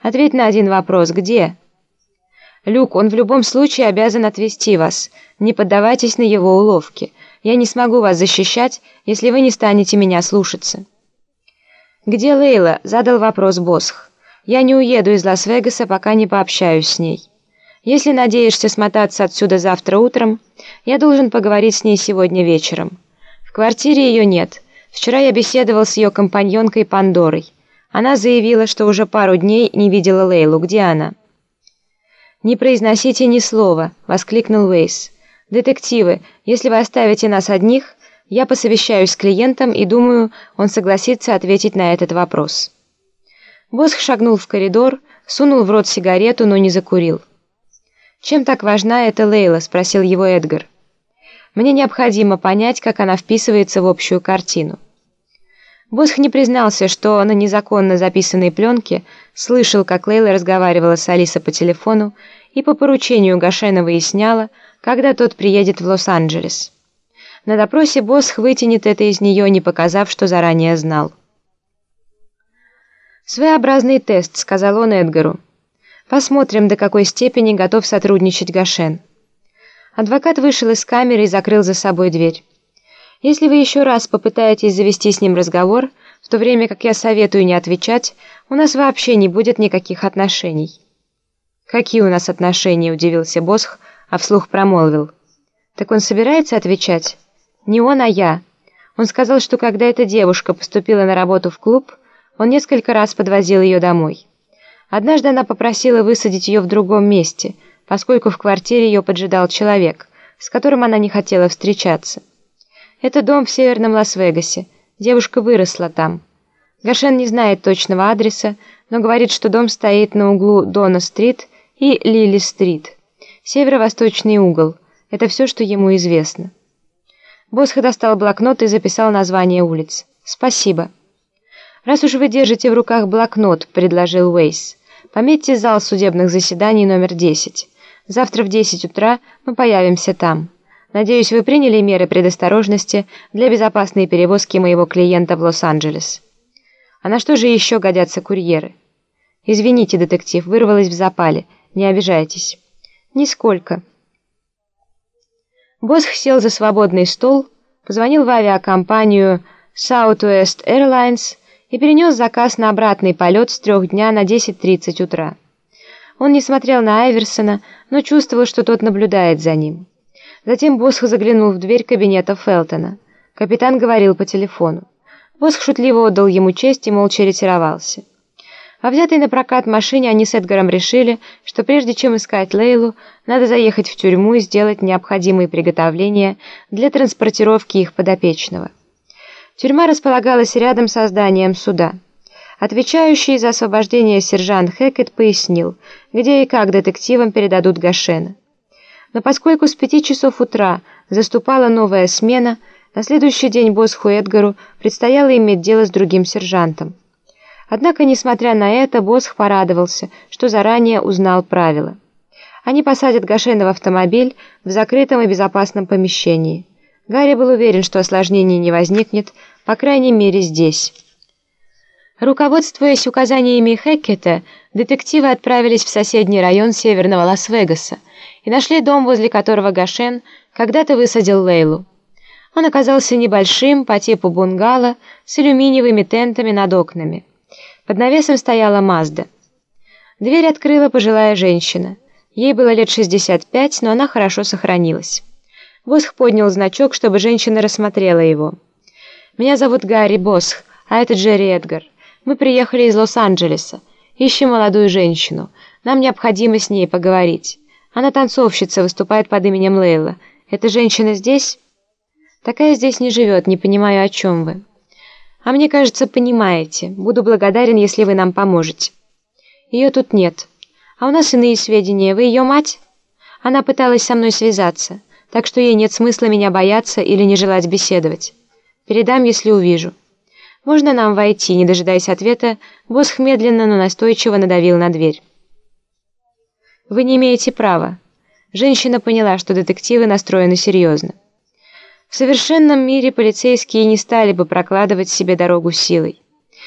Ответь на один вопрос. Где?» «Люк, он в любом случае обязан отвезти вас. Не поддавайтесь на его уловки. Я не смогу вас защищать, если вы не станете меня слушаться». «Где Лейла?» — задал вопрос Босх. «Я не уеду из Лас-Вегаса, пока не пообщаюсь с ней. Если надеешься смотаться отсюда завтра утром, я должен поговорить с ней сегодня вечером. В квартире ее нет. Вчера я беседовал с ее компаньонкой Пандорой. Она заявила, что уже пару дней не видела Лейлу. Где она?» «Не произносите ни слова!» — воскликнул Уэйс. «Детективы, если вы оставите нас одних, я посовещаюсь с клиентом и думаю, он согласится ответить на этот вопрос». Босх шагнул в коридор, сунул в рот сигарету, но не закурил. «Чем так важна эта Лейла?» — спросил его Эдгар. «Мне необходимо понять, как она вписывается в общую картину». Босх не признался, что на незаконно записанной пленке слышал, как Лейла разговаривала с Алисой по телефону и по поручению Гашена выясняла, когда тот приедет в Лос-Анджелес. На допросе Босх вытянет это из нее, не показав, что заранее знал. «Своеобразный тест», — сказал он Эдгару. «Посмотрим, до какой степени готов сотрудничать Гашен». Адвокат вышел из камеры и закрыл за собой дверь. Если вы еще раз попытаетесь завести с ним разговор, в то время как я советую не отвечать, у нас вообще не будет никаких отношений». «Какие у нас отношения?» – удивился Босх, а вслух промолвил. «Так он собирается отвечать?» «Не он, а я. Он сказал, что когда эта девушка поступила на работу в клуб, он несколько раз подвозил ее домой. Однажды она попросила высадить ее в другом месте, поскольку в квартире ее поджидал человек, с которым она не хотела встречаться. Это дом в северном Лас-Вегасе. Девушка выросла там. Гашен не знает точного адреса, но говорит, что дом стоит на углу Дона-стрит и Лили-стрит. Северо-восточный угол. Это все, что ему известно. Босха достал блокнот и записал название улиц. «Спасибо». «Раз уж вы держите в руках блокнот», — предложил Уэйс, «пометьте зал судебных заседаний номер 10. Завтра в 10 утра мы появимся там». Надеюсь, вы приняли меры предосторожности для безопасной перевозки моего клиента в Лос-Анджелес. А на что же еще годятся курьеры? Извините, детектив, вырвалась в запале. Не обижайтесь. Нисколько. Босх сел за свободный стол, позвонил в авиакомпанию Southwest Airlines и перенес заказ на обратный полет с трех дня на 10.30 утра. Он не смотрел на Айверсона, но чувствовал, что тот наблюдает за ним. Затем Босх заглянул в дверь кабинета Фелтона. Капитан говорил по телефону. Босх шутливо отдал ему честь и молча ретировался. Во взятой на прокат машине они с Эдгаром решили, что прежде чем искать Лейлу, надо заехать в тюрьму и сделать необходимые приготовления для транспортировки их подопечного. Тюрьма располагалась рядом со зданием суда. Отвечающий за освобождение сержант Хэкет пояснил, где и как детективам передадут Гашена. Но поскольку с пяти часов утра заступала новая смена, на следующий день Босху Эдгару предстояло иметь дело с другим сержантом. Однако, несмотря на это, Босх порадовался, что заранее узнал правила. Они посадят Гашена в автомобиль в закрытом и безопасном помещении. Гарри был уверен, что осложнений не возникнет, по крайней мере здесь. Руководствуясь указаниями Хеккета, детективы отправились в соседний район северного Лас-Вегаса, и нашли дом, возле которого Гашен когда-то высадил Лейлу. Он оказался небольшим, по типу бунгало, с алюминиевыми тентами над окнами. Под навесом стояла Мазда. Дверь открыла пожилая женщина. Ей было лет 65, но она хорошо сохранилась. Босх поднял значок, чтобы женщина рассмотрела его. «Меня зовут Гарри Босх, а это Джерри Эдгар. Мы приехали из Лос-Анджелеса. Ищем молодую женщину. Нам необходимо с ней поговорить». Она танцовщица, выступает под именем Лейла. Эта женщина здесь? Такая здесь не живет, не понимаю, о чем вы. А мне кажется, понимаете. Буду благодарен, если вы нам поможете. Ее тут нет. А у нас иные сведения. Вы ее мать? Она пыталась со мной связаться, так что ей нет смысла меня бояться или не желать беседовать. Передам, если увижу. Можно нам войти, не дожидаясь ответа, Босх медленно, но настойчиво надавил на дверь. «Вы не имеете права». Женщина поняла, что детективы настроены серьезно. В совершенном мире полицейские не стали бы прокладывать себе дорогу силой.